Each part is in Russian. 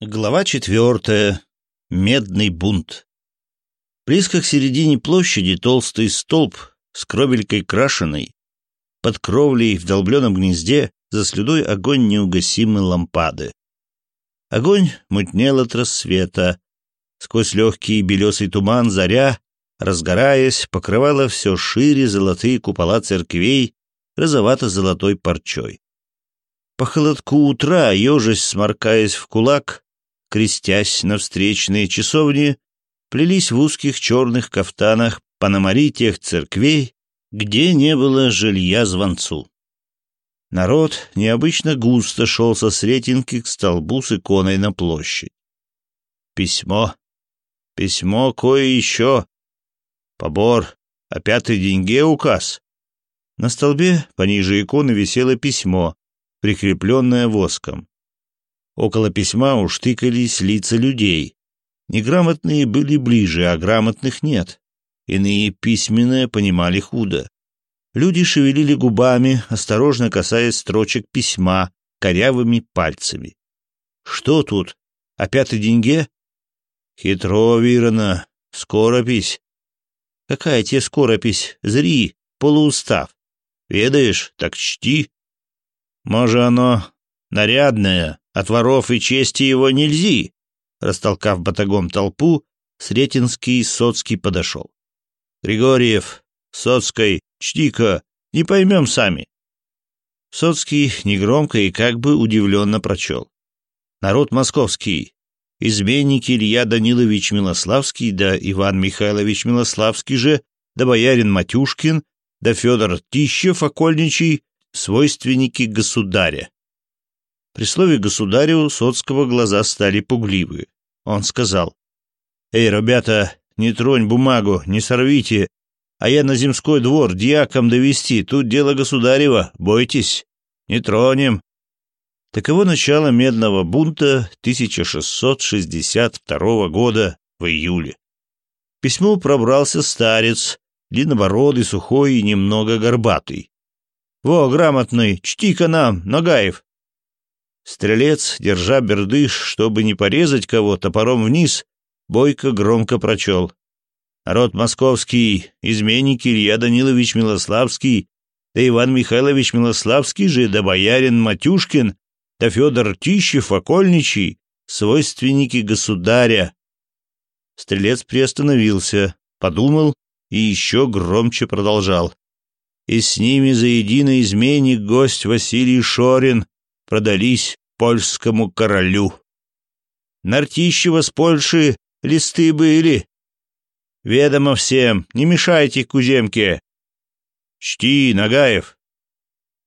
Глава четвертая. Медный бунт. Близко к середине площади толстый столб с кровелькой крашеной. Под кровлей в долбленном гнезде за слюдой огонь неугасимой лампады. Огонь мутнел от рассвета. Сквозь легкий белесый туман заря, разгораясь, покрывала все шире золотые купола церквей розовато-золотой парчой. По холодку утра, ежесь сморкаясь в кулак, крестясь на встречные часовни, плелись в узких черных кафтанах пономари тех церквей, где не было жилья звонцу. Народ необычно густо шел со сретинки к столбу с иконой на площадь. Письмо. Письмо кое еще. Побор. О пятой деньге указ. На столбе пониже иконы висело письмо, прикрепленное воском. Около письма уж тыкались лица людей. Неграмотные были ближе, а грамотных нет. Иные письменное понимали худо. Люди шевелили губами, осторожно касаясь строчек письма корявыми пальцами. «Что тут? Опять о деньге?» «Хитро, Вирона. Скоропись». «Какая тебе скоропись? Зри, полуустав. Ведаешь, так чти». «Може, оно нарядное, от воров и чести его нельзя. Растолкав батагом толпу, Сретенский Соцкий подошел. «Григорьев, Соцкой, чтика, не поймем сами». Соцкий негромко и как бы удивленно прочел. «Народ московский, изменники Илья Данилович Милославский да Иван Михайлович Милославский же, да боярин Матюшкин, да Федор Тищев Окольничий, свойственники государя. При слове государю у Соцкого глаза стали пугливы. Он сказал, «Эй, ребята, не тронь бумагу, не сорвите, а я на земской двор диаком довести, тут дело государева, бойтесь, не тронем». Таково начало медного бунта 1662 года в июле. К письму пробрался старец, длиннобородый, сухой и немного горбатый. «Во, грамотный, чти-ка нам, Нагаев, Стрелец, держа бердыш, чтобы не порезать кого, топором вниз, Бойко громко прочел. "Род московский, изменники Илья Данилович Милославский, да Иван Михайлович Милославский же, да боярин Матюшкин, да Федор Тищев, Окольничий, свойственники государя. Стрелец приостановился, подумал и еще громче продолжал. И с ними заедино изменник гость Василий Шорин, продались польскому королю. Нартищева с Польши листы были. Ведомо всем, не мешайте куземке. Чти, Нагаев.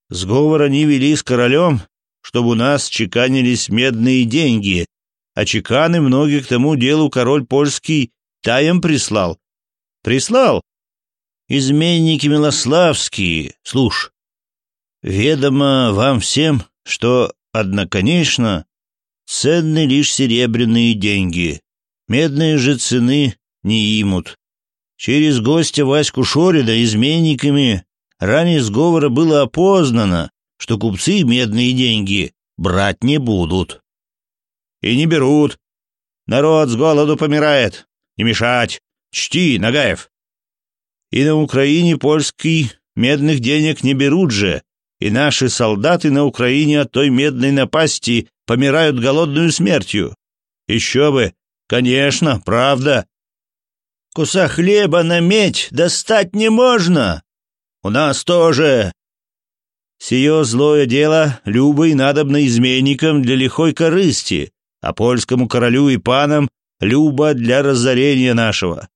Сговор они вели с королем, чтобы у нас чеканились медные деньги, а чеканы многие к тому делу король польский таем прислал. Прислал? Изменники милославские, слушай. Ведомо вам всем, что, одноконечно, ценны лишь серебряные деньги. Медные же цены не имут. Через гостя Ваську Шорида изменниками ранее сговора было опознано, что купцы медные деньги брать не будут. И не берут. Народ с голоду помирает. Не мешать. Чти, Нагаев. И на Украине польский медных денег не берут же, и наши солдаты на Украине от той медной напасти помирают голодную смертью. Еще бы! Конечно, правда!» Куса хлеба на медь достать не можно. У нас тоже. Сие злое дело любой надобно изменникам для лихой корысти, а польскому королю и панам любо для разорения нашего.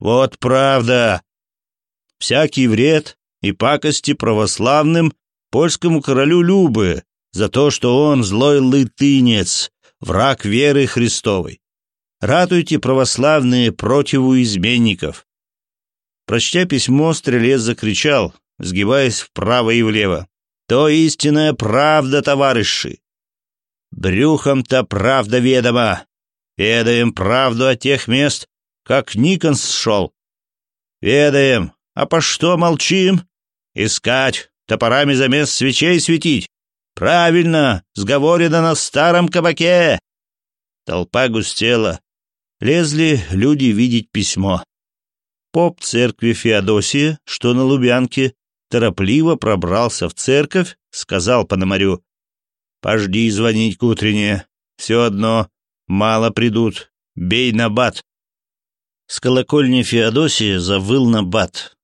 Вот правда. Всякий вред и пакости православным польскому королю Любы за то, что он злой лытынец, враг веры Христовой. Ратуйте, православные, противу изменников. Прочтя письмо, стрелец закричал, сгибаясь вправо и влево. «То истинная правда, товарищи! Брюхом-то правда ведома! Ведаем правду о тех мест, как Никонс шел! Ведаем, а по что молчим? Искать, топорами замес свечей светить. Правильно, сговорено на старом кабаке. Толпа густела. Лезли люди видеть письмо. Поп церкви Феодосия, что на Лубянке, торопливо пробрался в церковь, сказал Пономарю. «Пожди звонить к утренне. Все одно. Мало придут. Бей на бат». С колокольни Феодосия завыл на бат.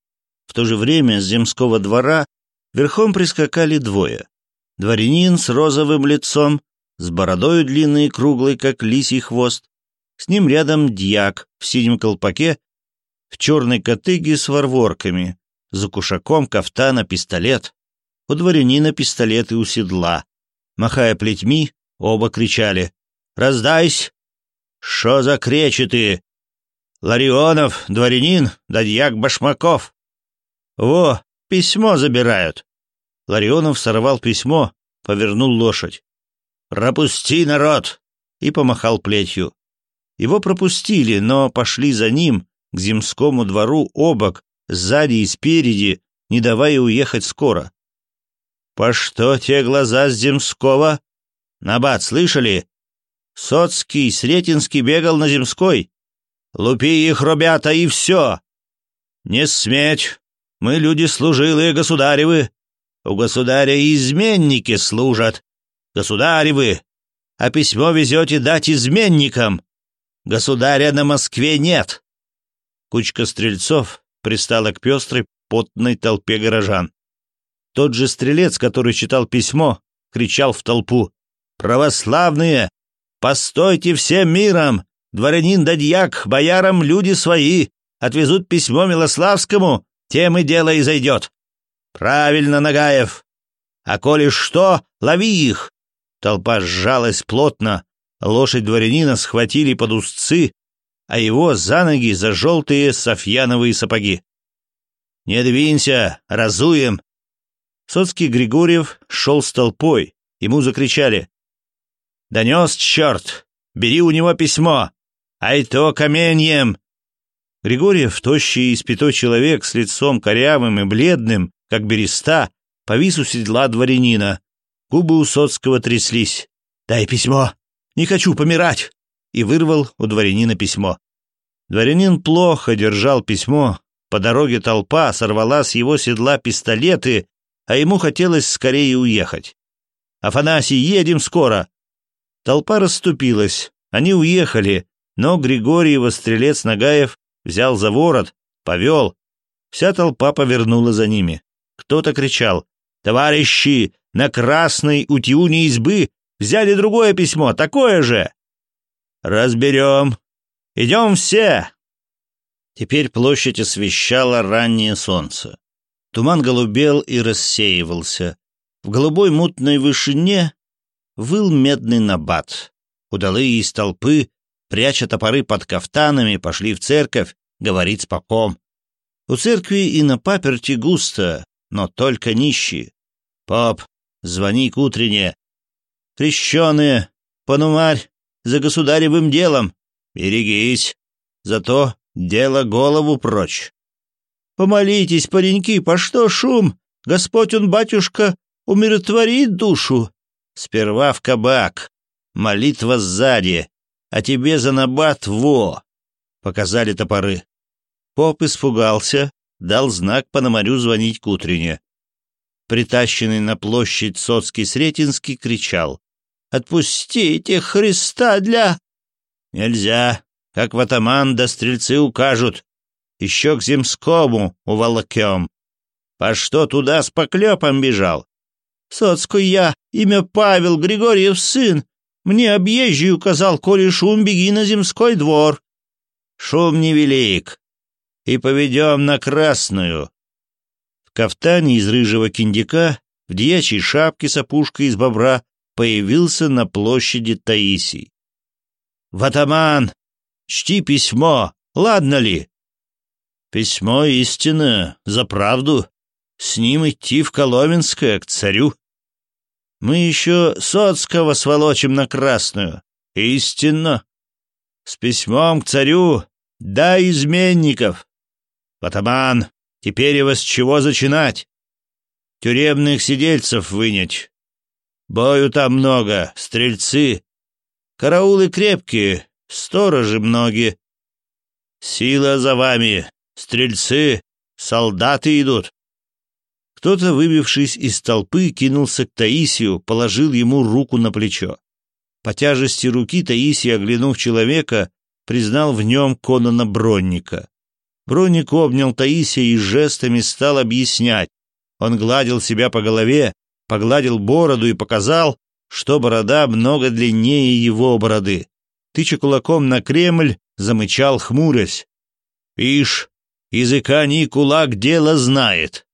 В то же время с земского двора Верхом прискакали двое. Дворянин с розовым лицом, с бородою длинной и круглой, как лисий хвост. С ним рядом дьяк в синем колпаке, в черной котыге с ворворками, за кушаком кафтана пистолет. У дворянина пистолет и у седла. Махая плетьми, оба кричали «Раздайся!» «Шо за кречи ты?» «Ларионов, дворянин, да дьяк Башмаков!» «Во, Письмо забирают. Ларионов сорвал письмо, повернул лошадь. «Пропусти, народ!» и помахал плетью. Его пропустили, но пошли за ним к земскому двору обок, сзади и спереди, не давая уехать скоро. «По что те глаза с земского?» «Набат, слышали?» «Соцкий, Сретенский бегал на земской. Лупи их, ребята, и все!» «Не сметь! Мы люди служилые государевы. У государя изменники служат. Государевы. А письмо везете дать изменникам. Государя на Москве нет. Кучка стрельцов пристала к пестрой, потной толпе горожан. Тот же стрелец, который читал письмо, кричал в толпу. «Православные! Постойте всем миром! Дворянин да дьяк, боярам люди свои! Отвезут письмо Милославскому, тем и дело и зайдет. Правильно, Нагаев. А коли что, лови их. Толпа сжалась плотно, лошадь дворянина схватили под узцы, а его за ноги за желтые софьяновые сапоги. «Не двинься, разуем!» Соцкий Григорьев шел с толпой, ему закричали. «Донес черт! Бери у него письмо! Ай то каменьем! Григорьев, тощий и спятой человек с лицом корявым и бледным, как береста, повис у седла дворянина. Губы у Соцкого тряслись. «Дай письмо! Не хочу помирать!» И вырвал у дворянина письмо. Дворянин плохо держал письмо. По дороге толпа сорвала с его седла пистолеты, а ему хотелось скорее уехать. «Афанасий, едем скоро!» Толпа расступилась. Они уехали, но Григорьева стрелец Нагаев взял за ворот, повел. Вся толпа повернула за ними. Кто-то кричал «Товарищи, на красной у избы взяли другое письмо, такое же!» «Разберем! Идем все!» Теперь площадь освещало раннее солнце. Туман голубел и рассеивался. В голубой мутной вышине выл медный набат. Удалые из толпы пряча топоры под кафтанами, пошли в церковь говорить с попом. У церкви и на паперти густо, но только нищие. Поп, звони к утренне. Крещеные, понумарь, за государевым делом. Берегись, зато дело голову прочь. Помолитесь, пареньки, по что шум? Господь он, батюшка, умиротворит душу. Сперва в кабак. Молитва сзади а тебе за набат во!» — показали топоры. Поп испугался, дал знак Пономарю звонить к утренне. Притащенный на площадь Соцкий-Сретенский кричал. «Отпустите Христа для...» «Нельзя, как в атаман да стрельцы укажут. Еще к земскому уволокем. По что туда с поклепом бежал?» «Соцкую я, имя Павел, Григорьев сын, мне объезжий указал, коли шум, беги на земской двор. Шум невелик. И поведем на красную. В кафтане из рыжего киндика в дьячьей шапке с опушкой из бобра, появился на площади Таисий. «Ватаман, чти письмо, ладно ли?» «Письмо истина, за правду. С ним идти в Коломенское, к царю». Мы еще Соцкого сволочим на красную. Истинно. С письмом к царю «Да изменников!» «Потаман, теперь его с чего зачинать?» «Тюремных сидельцев вынять. Бою там много, стрельцы. Караулы крепкие, сторожи многие. Сила за вами, стрельцы, солдаты идут. Кто-то, выбившись из толпы, кинулся к Таисию, положил ему руку на плечо. По тяжести руки Таисий, оглянув человека, признал в нем Конана Бронника. Бронник обнял Таисия и жестами стал объяснять. Он гладил себя по голове, погладил бороду и показал, что борода много длиннее его бороды. Тыча кулаком на Кремль, замычал, хмурясь. «Ишь, языка ни кулак дело знает.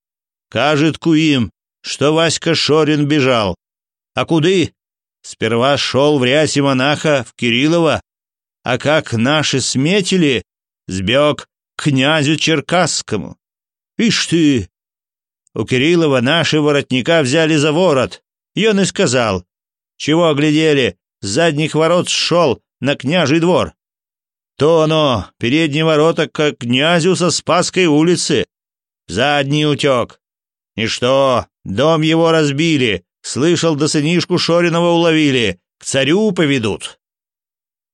Кажет Куим, что Васька Шорин бежал. А куды? Сперва шел в рясе монаха в Кириллова, а как наши сметили, сбег к князю Черкасскому. Ишь ты! У Кириллова наши воротника взяли за ворот, и он и сказал. Чего глядели? С задних ворот шел на княжий двор. То оно, передние ворота к князю со Спасской улицы. Задний утек. «И что? Дом его разбили. Слышал, до да сынишку Шоринова уловили. К царю поведут».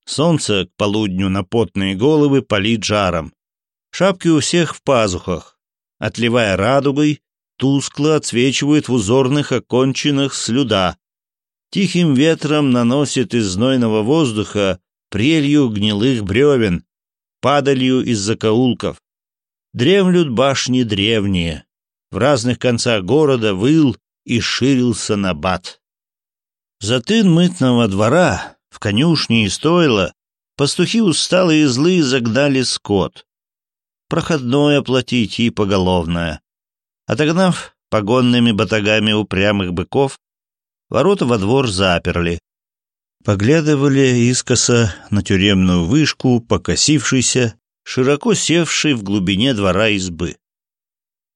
Солнце к полудню на потные головы палит жаром. Шапки у всех в пазухах. Отливая радугой, тускло отсвечивают в узорных оконченных слюда. Тихим ветром наносит из знойного воздуха прелью гнилых бревен, падалью из закоулков. Дремлют башни древние, в разных концах города выл и ширился набат. Затын мытного двора, в конюшне и стойло, пастухи усталые и злые загнали скот. Проходное платить и поголовное. Отогнав погонными батагами упрямых быков, ворота во двор заперли. Поглядывали искоса на тюремную вышку, покосившийся, широко севший в глубине двора избы.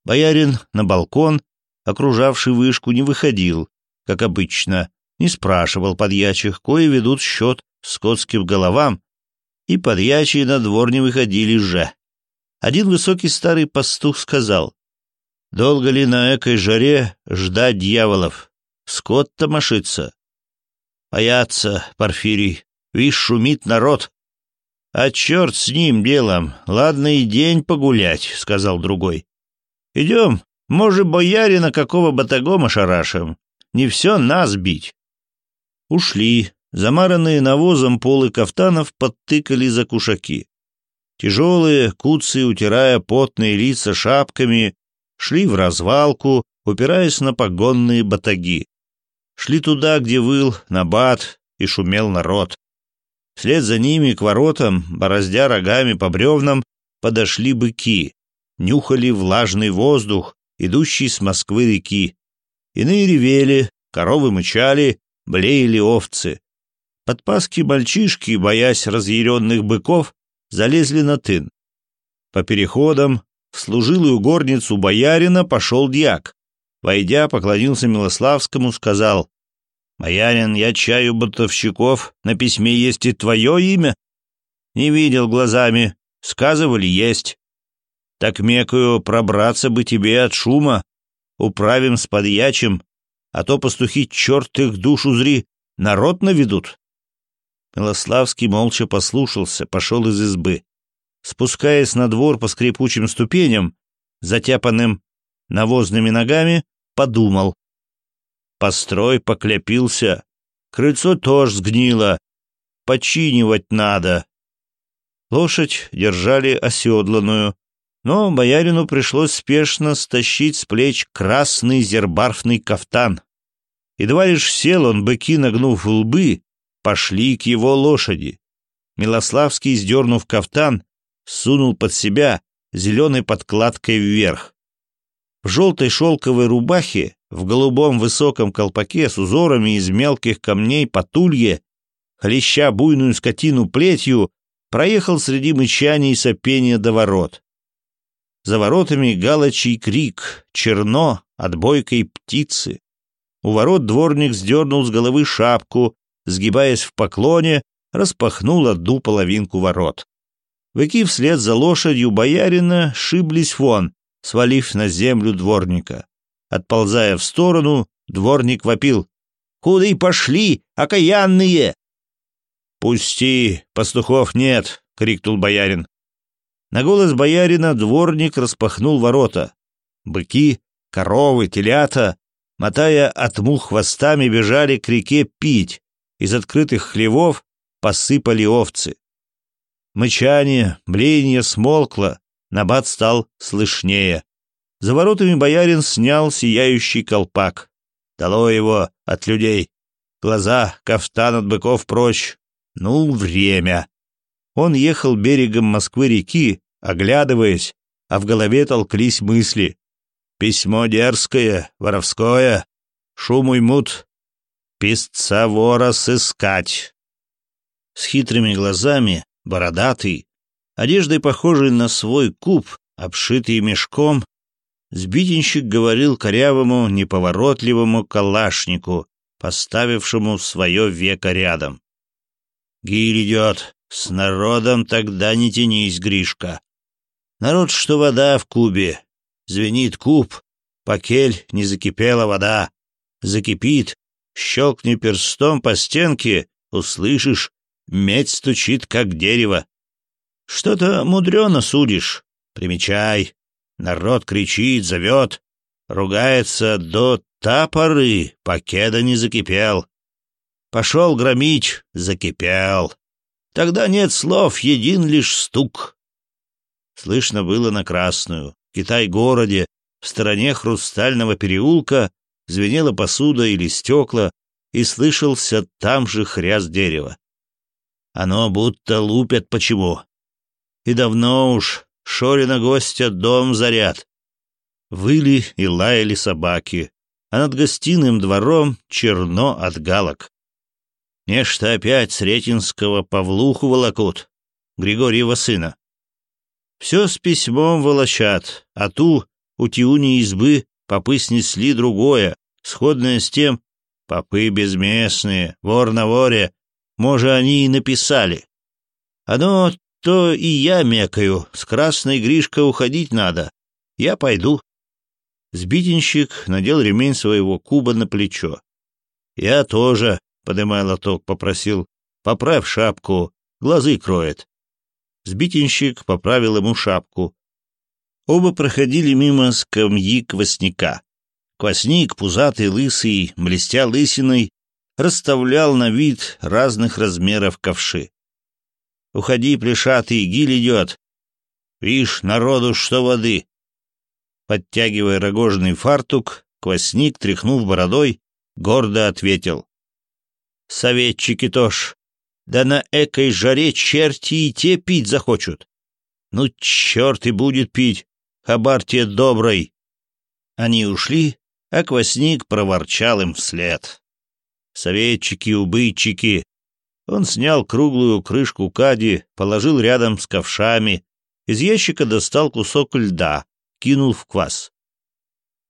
Боярин на балкон, окружавший вышку, не выходил, как обычно, не спрашивал подьячих, кои ведут счет скотским головам, и подьячие на двор не выходили же. Один высокий старый пастух сказал, «Долго ли на экой жаре ждать дьяволов? Скот-то машится». «Боятся, Порфирий, вишь, шумит народ». «А черт с ним делом, ладно и день погулять», — сказал другой. Идем, может, боярина какого батагома шарашим. Не все нас бить. Ушли. Замаранные навозом полы кафтанов подтыкали за кушаки. Тяжелые куцы, утирая потные лица шапками, шли в развалку, упираясь на погонные батаги. Шли туда, где выл набат и шумел народ. Вслед за ними к воротам, бороздя рогами по бревнам, подошли быки нюхали влажный воздух, идущий с Москвы реки. Иные ревели, коровы мычали, блеяли овцы. Подпаски мальчишки, боясь разъяренных быков, залезли на тын. По переходам в служилую горницу боярина пошел дьяк. Войдя, поклонился Милославскому, сказал, «Боярин, я чаю бутовщиков, на письме есть и твое имя?» «Не видел глазами, сказывали, есть». Так, мекаю, пробраться бы тебе от шума. Управим с подьячим, а то пастухи, черт их душ узри, народ наведут. Милославский молча послушался, пошел из избы. Спускаясь на двор по скрипучим ступеням, затяпанным навозными ногами, подумал. Построй поклепился, крыльцо тоже сгнило, починивать надо. Лошадь держали оседланную, но боярину пришлось спешно стащить с плеч красный зербарфный кафтан. Едва лишь сел он, быки нагнув лбы, пошли к его лошади. Милославский, сдернув кафтан, сунул под себя зеленой подкладкой вверх. В желтой шелковой рубахе, в голубом высоком колпаке с узорами из мелких камней потулье, хлеща буйную скотину плетью, проехал среди мычаний и сопения до ворот. За воротами галочий крик, черно от бойкой птицы. У ворот дворник сдернул с головы шапку, сгибаясь в поклоне, распахнул одну половинку ворот. Выки вслед за лошадью боярина шиблись вон, свалив на землю дворника. Отползая в сторону, дворник вопил. «Куда и пошли, окаянные!» «Пусти, пастухов нет!» — крикнул боярин. На голос боярина дворник распахнул ворота. Быки, коровы, телята, мотая от мух хвостами, бежали к реке пить. Из открытых хлевов посыпали овцы. Мычание, блеяние смолкло, набат стал слышнее. За воротами боярин снял сияющий колпак. Дало его от людей. Глаза, кафтан от быков прочь. Ну, время. Он ехал берегом Москвы-реки, оглядываясь, а в голове толклись мысли. «Письмо дерзкое, воровское, шум и мут, писца вора сыскать». С хитрыми глазами, бородатый, одеждой похожей на свой куб, обшитый мешком, сбитенщик говорил корявому, неповоротливому калашнику, поставившему свое веко рядом. «Гиль идет, с народом тогда не тянись, Гришка. Народ, что вода в кубе. Звенит куб, покель, не закипела вода. Закипит, щелкни перстом по стенке, услышишь, медь стучит, как дерево. Что-то мудрено судишь, примечай. Народ кричит, зовет, ругается до тапоры, покеда не закипел. Пошел громить, закипел. Тогда нет слов, един лишь стук. Слышно было на Красную, Китай-городе, в стороне хрустального переулка звенела посуда или стекла, и слышался там же хряз дерева. Оно будто лупят почему. И давно уж Шорина гостя дом заряд. Выли и лаяли собаки, а над гостиным двором черно от галок. Нечто опять Сретенского Павлуху волокут, Григорьева сына. Все с письмом волочат, а ту у Тиуни избы попы снесли другое, сходное с тем, попы безместные, вор на воре, может, они и написали. Оно то и я мекаю, с красной Гришка уходить надо. Я пойду. Сбитенщик надел ремень своего куба на плечо. Я тоже Поднимая лоток, попросил «Поправь шапку, глазы кроет». Сбитенщик поправил ему шапку. Оба проходили мимо скамьи квасника. Квасник, пузатый, лысый, блестя лысиной, расставлял на вид разных размеров ковши. «Уходи, плешатый, гиль идет!» «Вишь, народу что воды!» Подтягивая рогожный фартук, квасник, тряхнув бородой, гордо ответил советчики тож. Да на экой жаре черти и те пить захочут. Ну, черт и будет пить, хабар тебе добрый. Они ушли, а квасник проворчал им вслед. Советчики, убытчики. Он снял круглую крышку кади, положил рядом с ковшами. Из ящика достал кусок льда, кинул в квас.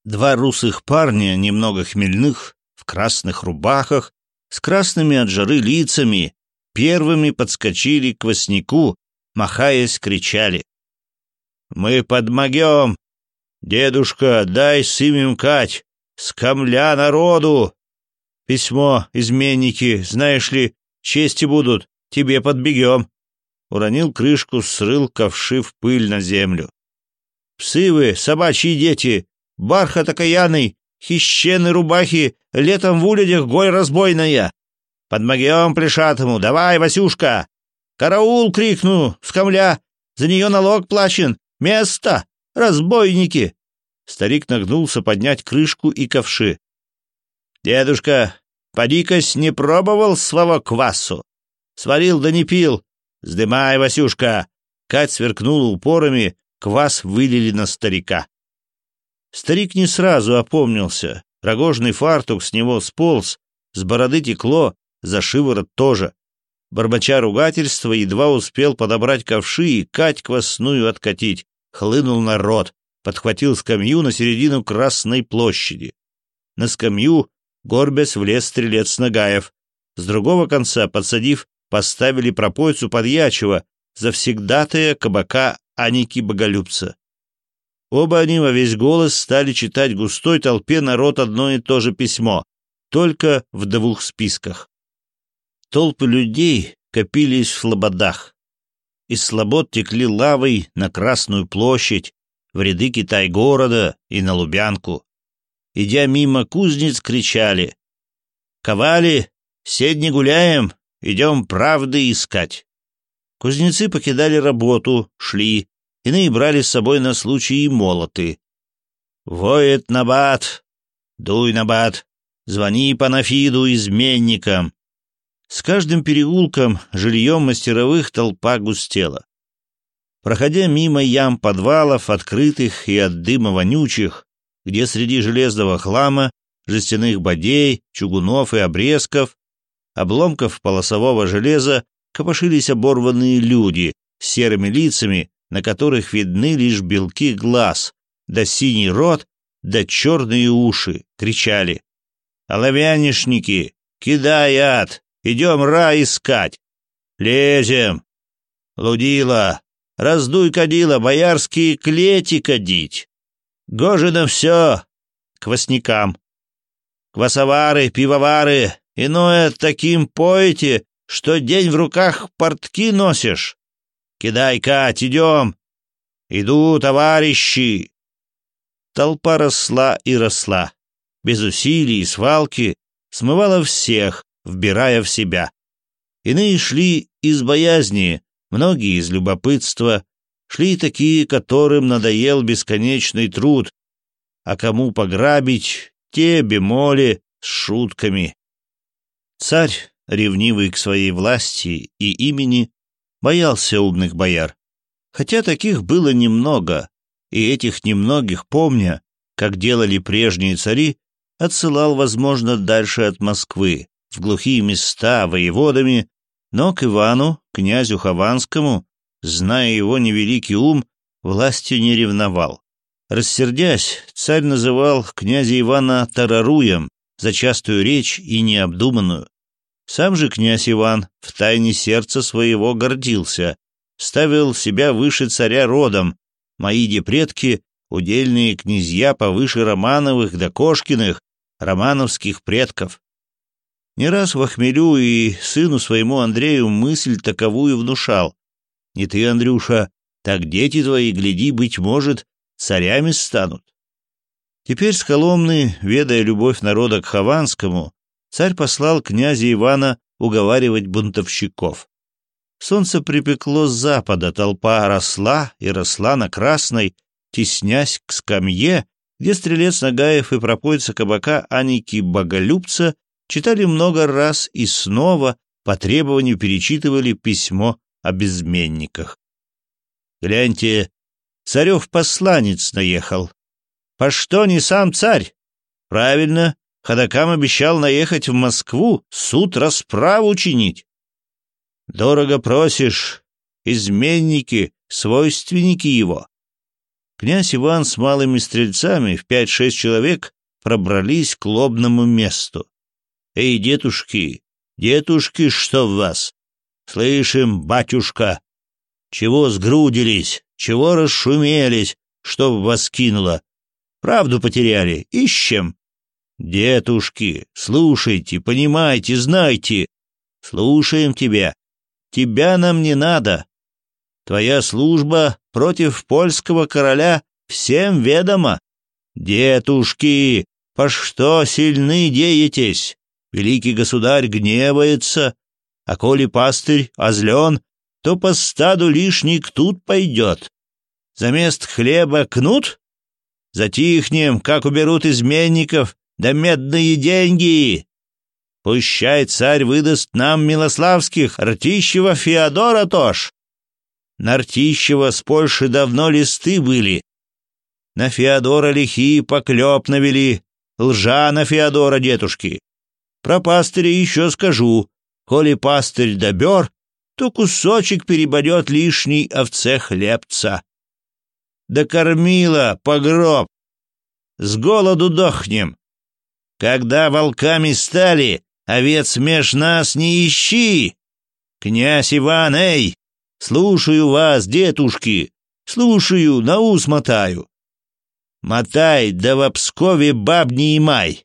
Два русых парня, немного хмельных, в красных рубахах, с красными от жары лицами, первыми подскочили к Васнику, махаясь, кричали. «Мы подмогем! Дедушка, дай сымем кать! Скамля народу! Письмо, изменники, знаешь ли, чести будут, тебе подбегем!» Уронил крышку, срыл ковши в пыль на землю. «Псы вы, собачьи дети! Бархат окаянный! хищены рубахи, летом в улядях голь разбойная. Под могиом плешатому, давай, Васюшка! Караул крикну, скамля за нее налог плачен, место, разбойники!» Старик нагнулся поднять крышку и ковши. «Дедушка, подикось не пробовал своего квасу? Сварил да не пил. Сдымай, Васюшка!» Кать сверкнула упорами, квас вылили на старика. Старик не сразу опомнился. Рогожный фартук с него сполз, с бороды текло, за шиворот тоже. Барбача ругательства едва успел подобрать ковши и кать квасную откатить. Хлынул народ, подхватил скамью на середину Красной площади. На скамью горбясь влез стрелец Нагаев. С другого конца, подсадив, поставили пропойцу подьячего, завсегдатая кабака Аники Боголюбца. Оба они во весь голос стали читать густой толпе народ одно и то же письмо, только в двух списках. Толпы людей копились в слободах. Из слобод текли лавой на Красную площадь, в ряды Китай-города и на Лубянку. Идя мимо кузнец, кричали «Ковали! Седни гуляем! Идем правды искать!» Кузнецы покидали работу, шли, иные брали с собой на случай и молоты. «Воет Набат! Дуй, Набат! Звони Панафиду изменникам!» С каждым переулком жильем мастеровых толпа густела. Проходя мимо ям подвалов, открытых и от дыма вонючих, где среди железного хлама, жестяных бодей, чугунов и обрезков, обломков полосового железа копошились оборванные люди с серыми лицами на которых видны лишь белки глаз, да синий рот, да черные уши, кричали. «Оловянишники, кидай ад! Идем рай искать! Лезем! Лудила! Раздуй кадила, боярские клети кадить! Гожино все! Квасникам! Квасовары, пивовары, иное таким поете, что день в руках портки носишь!» «Кидай, Кать, идем!» «Иду, товарищи!» Толпа росла и росла. Без усилий и свалки смывала всех, вбирая в себя. Иные шли из боязни, многие из любопытства. Шли такие, которым надоел бесконечный труд. А кому пограбить, те бемоли с шутками. Царь, ревнивый к своей власти и имени, боялся умных бояр. Хотя таких было немного, и этих немногих, помня, как делали прежние цари, отсылал, возможно, дальше от Москвы, в глухие места воеводами, но к Ивану, князю Хованскому, зная его невеликий ум, властью не ревновал. Рассердясь, царь называл князя Ивана Тараруем за частую речь и необдуманную. Сам же князь Иван в тайне сердца своего гордился, ставил себя выше царя родом. Мои депредки, удельные князья повыше Романовых до да Кошкиных, романовских предков. Не раз в хмелю и сыну своему Андрею мысль таковую внушал. Не ты, Андрюша, так дети твои, гляди, быть может, царями станут. Теперь Сколомны, ведая любовь народа к Хованскому, царь послал князя Ивана уговаривать бунтовщиков. Солнце припекло с запада, толпа росла и росла на красной, теснясь к скамье, где стрелец Нагаев и пропойца кабака Аники Боголюбца читали много раз и снова по требованию перечитывали письмо об изменниках. «Гляньте, царев-посланец наехал. По что не сам царь? Правильно, Ходокам обещал наехать в Москву, суд расправу чинить. Дорого просишь, изменники, свойственники его. Князь Иван с малыми стрельцами в пять-шесть человек пробрались к лобному месту. «Эй, детушки, детушки, что в вас? Слышим, батюшка! Чего сгрудились, чего расшумелись, что в вас кинуло? Правду потеряли, ищем!» Детушки, слушайте, понимайте, знайте. Слушаем тебя. Тебя нам не надо. Твоя служба против польского короля всем ведома. Детушки, по что сильны деетесь? Великий государь гневается, а коли пастырь озлен, то по стаду лишник тут пойдет. Замест хлеба кнут? Затихнем, как уберут изменников, да медные деньги! Пущай царь выдаст нам Милославских, Ртищева, Феодора тож. На Ртищева с Польши давно листы были. На Феодора лихие поклеп навели, лжа на Феодора дедушки. Про пастыря еще скажу, коли пастырь добер, то кусочек перебодет лишний овце хлебца. Да кормила, погроб! С голоду дохнем, когда волками стали, овец меж нас не ищи! Князь Иван, эй! Слушаю вас, детушки! Слушаю, на ус мотаю! Мотай, да в Обскове баб не имай!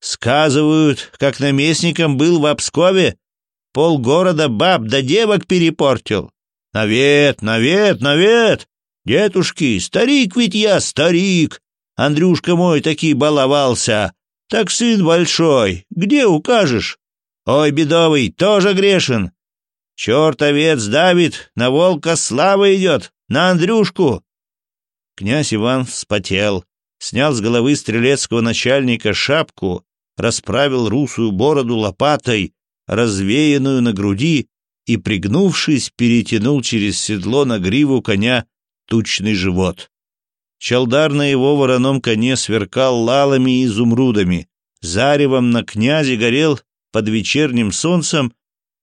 Сказывают, как наместником был в Пскове, полгорода баб да девок перепортил. Навет, навет, навет! Дедушки, старик ведь я, старик! Андрюшка мой таки баловался, так сын большой, где укажешь? Ой, бедовый, тоже грешен. Черт овец давит, на волка слава идет, на Андрюшку. Князь Иван вспотел, снял с головы стрелецкого начальника шапку, расправил русую бороду лопатой, развеянную на груди, и, пригнувшись, перетянул через седло на гриву коня тучный живот. Чалдар на его вороном коне сверкал лалами и изумрудами, заревом на князе горел под вечерним солнцем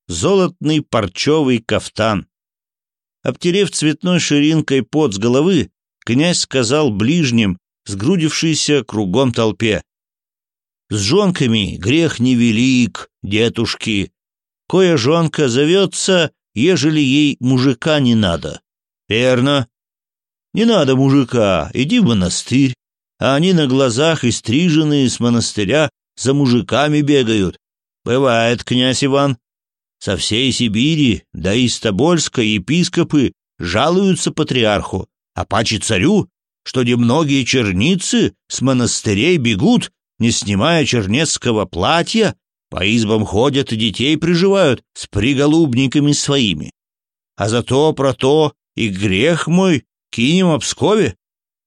золотный парчевый кафтан. Обтерев цветной ширинкой пот с головы, князь сказал ближним, сгрудившейся кругом толпе. «С жонками грех невелик, детушки. Кое жонка зовется, ежели ей мужика не надо». «Верно, не надо мужика, иди в монастырь. А они на глазах и стриженные с монастыря за мужиками бегают. Бывает, князь Иван. Со всей Сибири, да и из Тобольска епископы жалуются патриарху, а паче царю, что немногие черницы с монастырей бегут, не снимая чернецкого платья, по избам ходят и детей приживают с приголубниками своими. А зато про то и грех мой Киева, Пскове?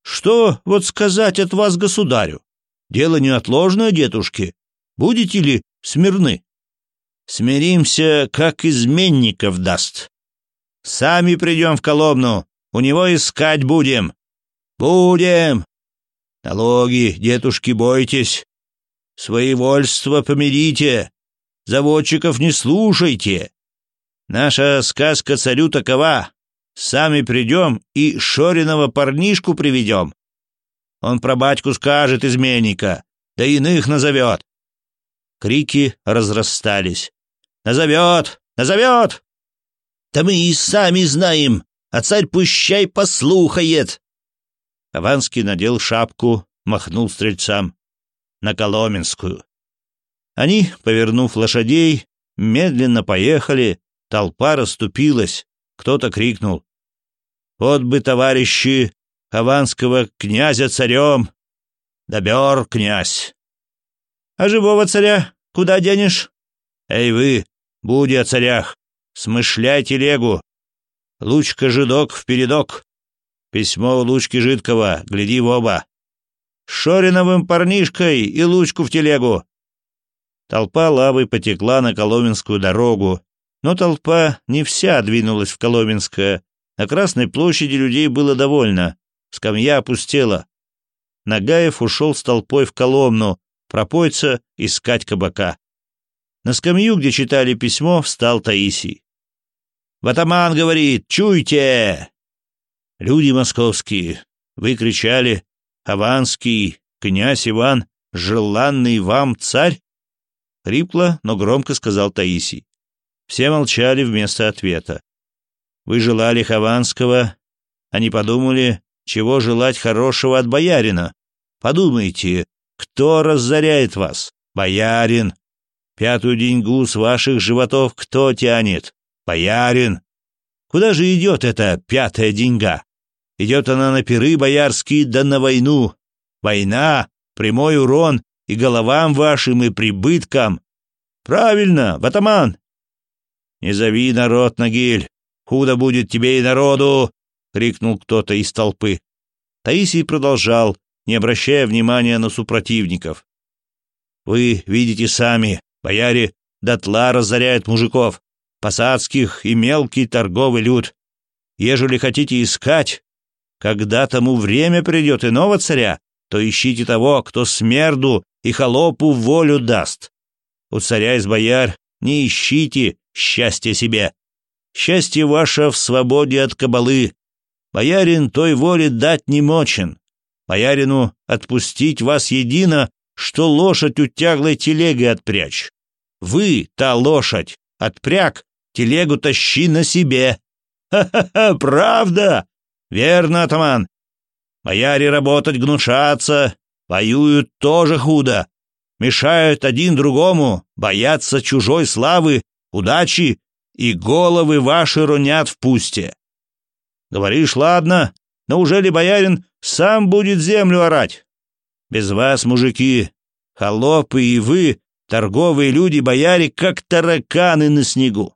Что вот сказать от вас, государю? Дело неотложное, дедушки. Будете ли смирны? Смиримся, как изменников даст. Сами придем в Коломну, у него искать будем. Будем. Налоги, дедушки, бойтесь. Своевольство помирите. Заводчиков не слушайте. Наша сказка царю такова. Сами придем и Шориного парнишку приведем. Он про батьку скажет изменника, да иных назовет. Крики разрастались. «Назовет! Назовет!» «Да мы и сами знаем, а царь пущай послухает!» Хованский надел шапку, махнул стрельцам. «На Коломенскую!» Они, повернув лошадей, медленно поехали, толпа расступилась, кто-то крикнул отбы товарищи Хованского князя царем. Добер, князь. А живого царя куда денешь? Эй вы, будь о царях, смышляй телегу. Лучка жидок впередок. Письмо у Лучки Жидкого, гляди в оба. Шориновым парнишкой и Лучку в телегу. Толпа лавы потекла на Коломенскую дорогу, но толпа не вся двинулась в Коломенское, на Красной площади людей было довольно. Скамья опустела. Нагаев ушел с толпой в Коломну, пропойца, искать кабака. На скамью, где читали письмо, встал Таисий. «Ватаман говорит, чуйте!» Люди московские, вы кричали, «Аванский, князь Иван, желанный вам царь!» Хрипло, но громко сказал Таисий. Все молчали вместо ответа. Вы желали Хованского, а не подумали, чего желать хорошего от боярина. Подумайте, кто разоряет вас? Боярин. Пятую деньгу с ваших животов кто тянет? Боярин. Куда же идет эта пятая деньга? Идет она на пиры боярские да на войну. Война, прямой урон и головам вашим, и прибыткам. Правильно, ватаман. Не зови народ, Нагиль. Худо будет тебе и народу!» — крикнул кто-то из толпы. Таисий продолжал, не обращая внимания на супротивников. «Вы видите сами, бояре дотла разоряют мужиков, посадских и мелкий торговый люд. Ежели хотите искать, когда тому время придет иного царя, то ищите того, кто смерду и холопу волю даст. У царя из бояр не ищите счастья себе, Счастье ваше в свободе от кабалы. Боярин той воли дать не мочен. Боярину отпустить вас едино, что лошадь у тяглой телеги отпрячь. Вы, та лошадь, отпряг, телегу тащи на себе. Ха-ха-ха, правда? Верно, атаман. Бояре работать гнушатся, воюют тоже худо. Мешают один другому, боятся чужой славы, удачи и головы ваши рунят в пусте. Говоришь, ладно, но уже ли боярин сам будет землю орать? Без вас, мужики, холопы и вы, торговые люди, бояре, как тараканы на снегу.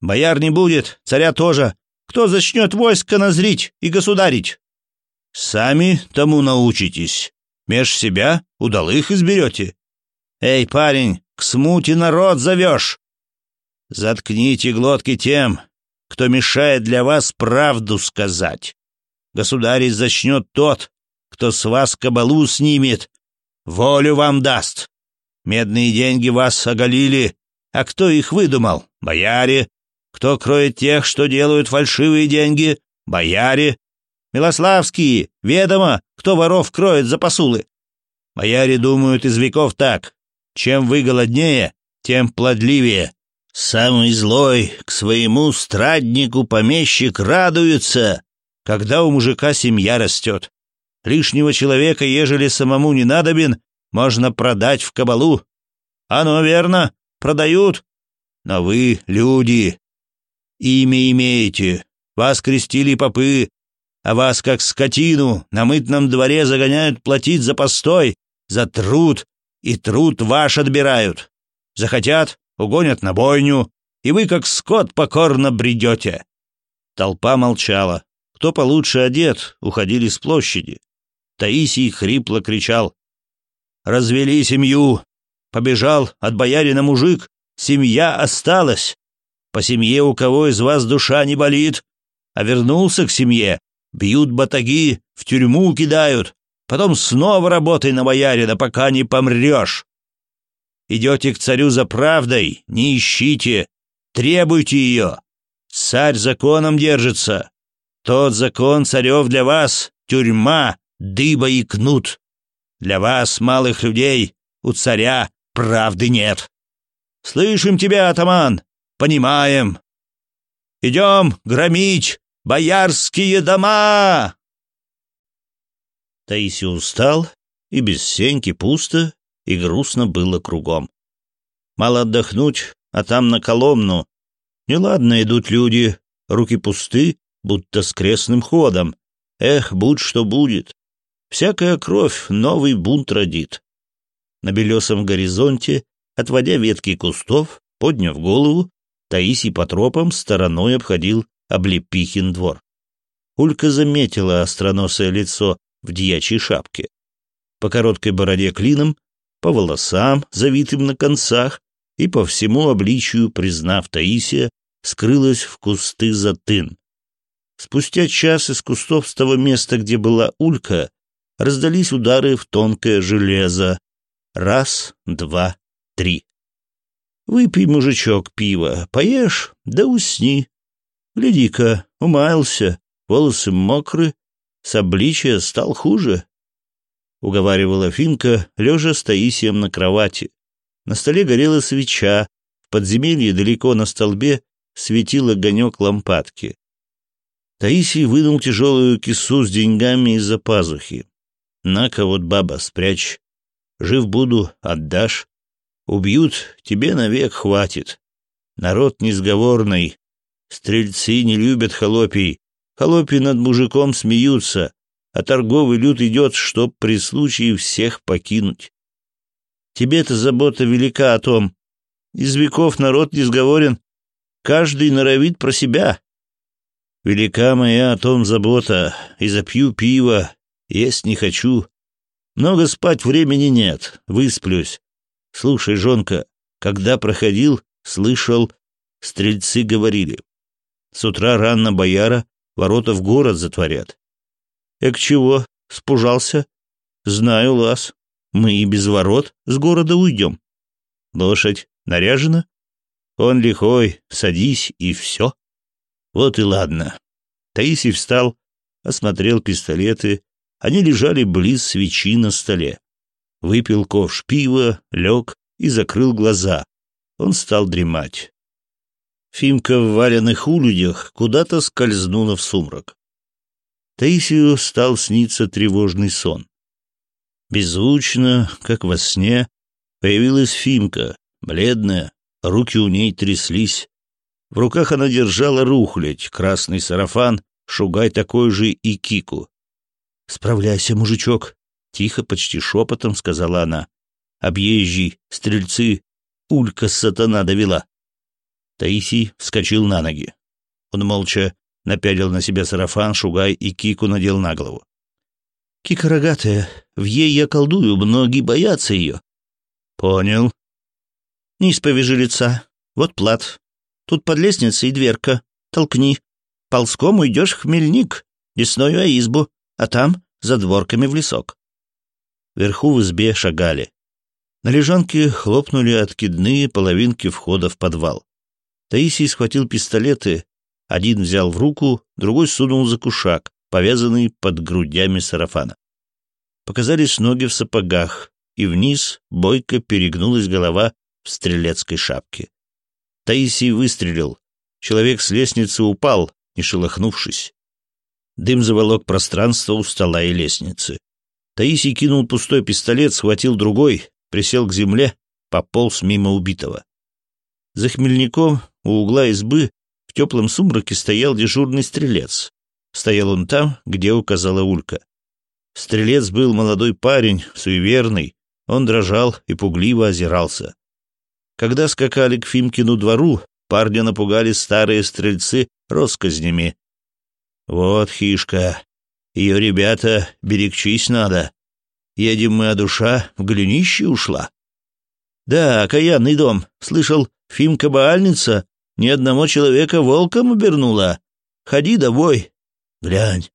Бояр не будет, царя тоже. Кто зачнет войско назрить и государить? Сами тому научитесь. Меж себя удалых изберете. Эй, парень, к смуте народ зовешь. Заткните глотки тем, кто мешает для вас правду сказать. Государь зачнет тот, кто с вас кабалу снимет, волю вам даст. Медные деньги вас оголили, а кто их выдумал? Бояре. Кто кроет тех, что делают фальшивые деньги? Бояре. Милославские, ведомо, кто воров кроет за посулы. Бояре думают из веков так. Чем вы голоднее, тем плодливее. Самый злой к своему страднику помещик радуется, когда у мужика семья растет. Лишнего человека, ежели самому не надобен, можно продать в кабалу. Оно верно, продают. Но вы люди. Имя имеете. Вас крестили попы, а вас, как скотину, на мытном дворе загоняют платить за постой, за труд, и труд ваш отбирают. Захотят угонят на бойню, и вы, как скот, покорно бредете». Толпа молчала. Кто получше одет, уходили с площади. Таисий хрипло кричал. «Развели семью! Побежал от боярина мужик, семья осталась! По семье у кого из вас душа не болит, а вернулся к семье, бьют батаги, в тюрьму кидают, потом снова работай на боярина, пока не помрешь!» Идете к царю за правдой, не ищите, требуйте ее. Царь законом держится. Тот закон царев для вас — тюрьма, дыба и кнут. Для вас, малых людей, у царя правды нет. Слышим тебя, атаман, понимаем. Идем громить боярские дома!» Таисий устал, и без сеньки пусто, и грустно было кругом. Мало отдохнуть, а там на Коломну. Неладно идут люди, руки пусты, будто с крестным ходом. Эх, будь что будет. Всякая кровь новый бунт родит. На белесом горизонте, отводя ветки кустов, подняв голову, Таисий по тропам стороной обходил облепихин двор. Улька заметила остроносое лицо в дьячьей шапке. По короткой бороде клином по волосам, завитым на концах, и по всему обличию, признав Таисия, скрылась в кусты за затын. Спустя час из кустов с того места, где была улька, раздались удары в тонкое железо. Раз, два, три. Выпей, мужичок, пиво, поешь, да усни. Гляди-ка, умаялся, волосы мокры, с обличия стал хуже. — уговаривала Финка, лежа с Таисием на кровати. На столе горела свеча, в подземелье далеко на столбе светил огонек лампадки. Таисий вынул тяжелую кису с деньгами из-за пазухи. «На-ка вот, баба, спрячь. Жив буду, отдашь. Убьют, тебе навек хватит. Народ несговорный. Стрельцы не любят холопий. Холопи над мужиком смеются а торговый люд идет, чтоб при случае всех покинуть. Тебе-то забота велика о том. Из веков народ не сговорен, каждый норовит про себя. Велика моя о том забота, и запью пиво, есть не хочу. Много спать времени нет, высплюсь. Слушай, Жонка, когда проходил, слышал, стрельцы говорили. С утра рано бояра ворота в город затворят. Эк чего, спужался? Знаю, Лас, мы и без ворот с города уйдем. Лошадь наряжена? Он лихой, садись и все. Вот и ладно. Таисий встал, осмотрел пистолеты. Они лежали близ свечи на столе. Выпил ковш пива, лег и закрыл глаза. Он стал дремать. Фимка в валяных улюдях куда-то скользнула в сумрак. Таисию стал сниться тревожный сон. Беззвучно, как во сне, появилась Фимка, бледная, руки у ней тряслись. В руках она держала рухлядь, красный сарафан, шугай такой же и кику. «Справляйся, мужичок!» — тихо, почти шепотом сказала она. «Объезжий, стрельцы, улька сатана довела!» Таисий вскочил на ноги. Он молча напялил на себя сарафан, шугай и кику надел на голову. «Кика рогатая, в ей я колдую, многие боятся ее». «Понял». «Не исповежи лица. Вот плат. Тут под лестницей дверка. Толкни. Ползком уйдешь в хмельник, десною о избу, а там за дворками в лесок». Вверху в избе шагали. На лежанке хлопнули откидные половинки входа в подвал. Таисий схватил пистолеты, один взял в руку, другой сунул за кушак, повязанный под грудями сарафана. Показались ноги в сапогах, и вниз бойко перегнулась голова в стрелецкой шапке. Таисий выстрелил. Человек с лестницы упал, не шелохнувшись. Дым заволок пространство у стола и лестницы. Таисий кинул пустой пистолет, схватил другой, присел к земле, пополз мимо убитого. За хмельником у угла избы теплом сумраке стоял дежурный стрелец. Стоял он там, где указала Улька. Стрелец был молодой парень, суеверный. Он дрожал и пугливо озирался. Когда скакали к Фимкину двору, парня напугали старые стрельцы росказнями. «Вот хишка. Ее, ребята, берегчись надо. Едем мы, а душа в глинище ушла». «Да, окаянный дом. Слышал, Фимка-баальница ни одного человека волком обернула. Ходи домой. Глянь,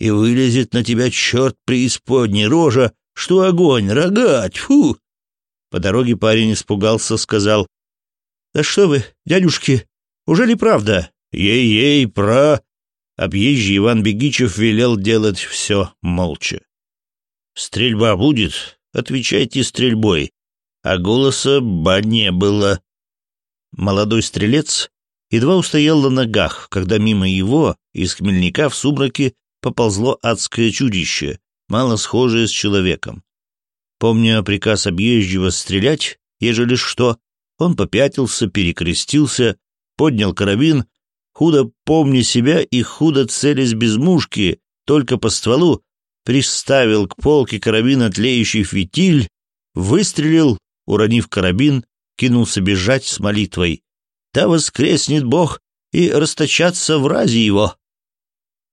и вылезет на тебя черт преисподней рожа, что огонь, рогать. Фу! По дороге парень испугался, сказал. «Да что вы, дядюшки, уже ли правда?» «Ей-ей, про...» Объезжий Иван Бегичев велел делать все молча. «Стрельба будет? Отвечайте стрельбой». А голоса ба не было. Молодой стрелец едва устоял на ногах, когда мимо его из хмельника в сумраке поползло адское чудище, мало схожее с человеком. Помня приказ объезжего стрелять, ежели что, он попятился, перекрестился, поднял карабин, худо помни себя и худо целясь без мушки, только по стволу, приставил к полке карабин отлеющий фитиль, выстрелил, уронив карабин кинулся бежать с молитвой. «Да воскреснет Бог и расточаться в разе его!»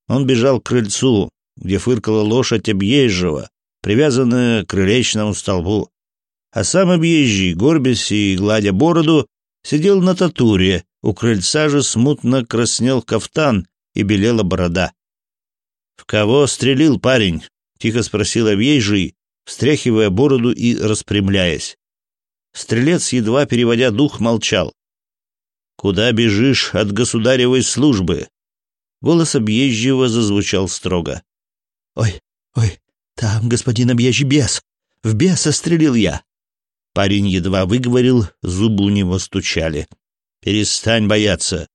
Он бежал к крыльцу, где фыркала лошадь объезжего, привязанная к крылечному столбу. А сам объезжий, горбясь и гладя бороду, сидел на татуре, у крыльца же смутно краснел кафтан и белела борода. «В кого стрелил парень?» — тихо спросил объезжий, встряхивая бороду и распрямляясь. Стрелец, едва переводя дух, молчал. «Куда бежишь от государевой службы?» Голос объезжего зазвучал строго. «Ой, ой, там господин объезжий бес! В беса стрелил я!» Парень едва выговорил, зубы у него стучали. «Перестань бояться!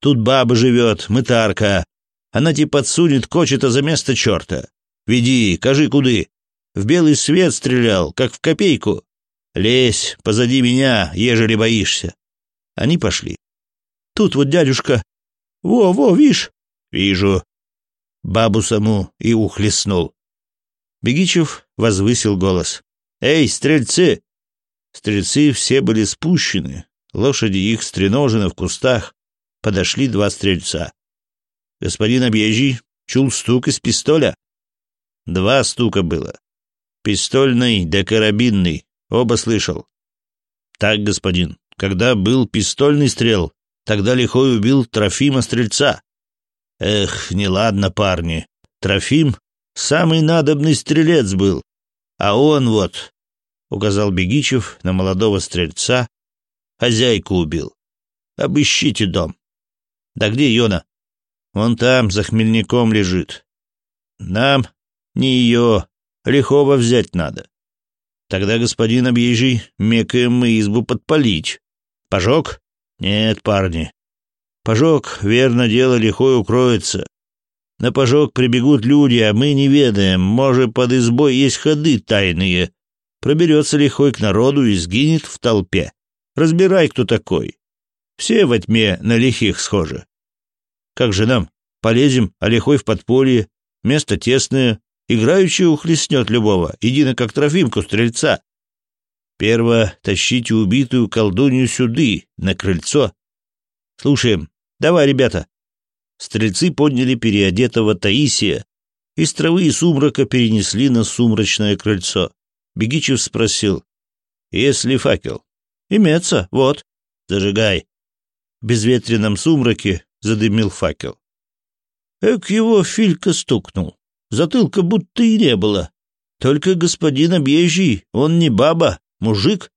Тут баба живет, мытарка. Она тебе подсунет кочета за место черта. Веди, кажи куды. В белый свет стрелял, как в копейку. «Лезь, позади меня, ежели боишься». Они пошли. Тут вот дядюшка... «Во, во, вишь?» «Вижу». Бабу саму и ухлестнул. Бегичев возвысил голос. «Эй, стрельцы!» Стрельцы все были спущены. Лошади их стреножены в кустах. Подошли два стрельца. «Господин объезжий, чул стук из пистоля?» Два стука было. Пистольный да карабинный. Оба слышал. Так, господин, когда был пистольный стрел, тогда лихой убил Трофима Стрельца. Эх, неладно, парни. Трофим — самый надобный стрелец был. А он вот, — указал Бегичев на молодого стрельца, — хозяйку убил. Обыщите дом. Да где Йона? Он там, за хмельником лежит. Нам не ее, лихого взять надо. Тогда господин объезжий мекаем мы избу подпалить. Пожог? Нет, парни. Пожог, верно, дело лихое укроется. На пожог прибегут люди, а мы не ведаем. Может, под избой есть ходы тайные. Проберется лихой к народу и сгинет в толпе. Разбирай, кто такой. Все во тьме на лихих схожи. Как же нам? Полезем, а лихой в подполье. Место тесное, Играющий ухлестнет любого, едино как Трофимку стрельца. Первое, тащите убитую колдунью сюды, на крыльцо. Слушаем. Давай, ребята. Стрельцы подняли переодетого Таисия. Из травы и сумрака перенесли на сумрачное крыльцо. Бегичев спросил. «Есть ли факел?» «Имеется, вот. Зажигай». В безветренном сумраке задымил факел. Эк его Филька стукнул затылка будто и не было. Только господин объезжий, он не баба, мужик.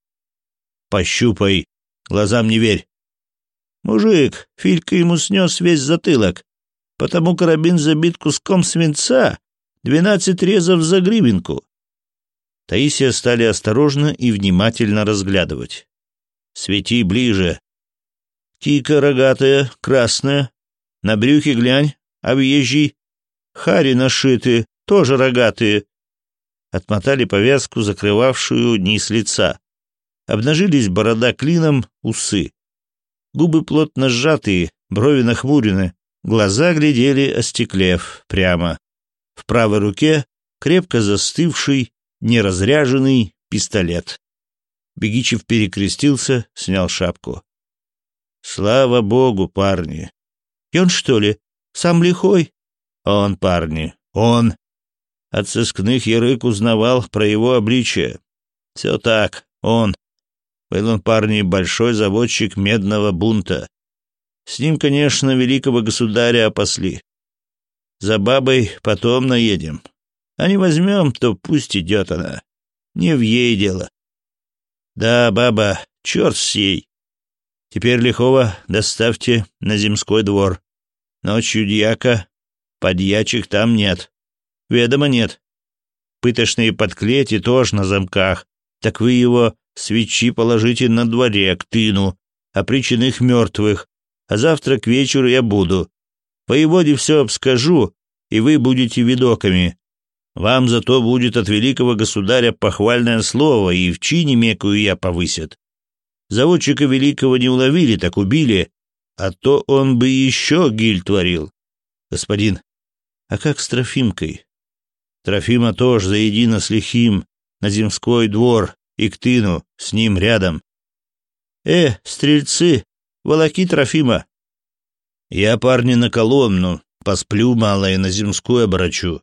Пощупай, глазам не верь. Мужик, Филька ему снес весь затылок, потому карабин забит куском свинца, двенадцать резов за гривенку. Таисия стали осторожно и внимательно разглядывать. «Свети ближе!» Тика, рогатая, красная, на брюхе глянь, а объезжий, хари нашиты, тоже рогатые. Отмотали повязку, закрывавшую низ лица. Обнажились борода клином, усы. Губы плотно сжатые, брови нахмурены, глаза глядели остеклев прямо. В правой руке крепко застывший, неразряженный пистолет. Бегичев перекрестился, снял шапку. «Слава богу, парни!» «И он что ли, сам лихой?» Он, парни, он. От сыскных Ярык узнавал про его обличие. Все так, он. Был он, парни, большой заводчик медного бунта. С ним, конечно, великого государя опасли. За бабой потом наедем. А не возьмем, то пусть идет она. Не в ей дело. Да, баба, черт с ей. Теперь лихого доставьте на земской двор. Ночью дьяка Подьячих там нет. Ведомо нет. Пыточные подклети тоже на замках. Так вы его свечи положите на дворе к тыну, а мертвых. А завтра к вечеру я буду. Воеводе все обскажу, и вы будете видоками. Вам зато будет от великого государя похвальное слово, и в чине мекую я повысят. Заводчика великого не уловили, так убили, а то он бы еще гиль творил. Господин, а как с Трофимкой? Трофима тоже заедино с лихим, на земской двор, и к тыну, с ним рядом. Э, стрельцы, волоки Трофима. Я парни на колонну, посплю мало и на земскую обрачу.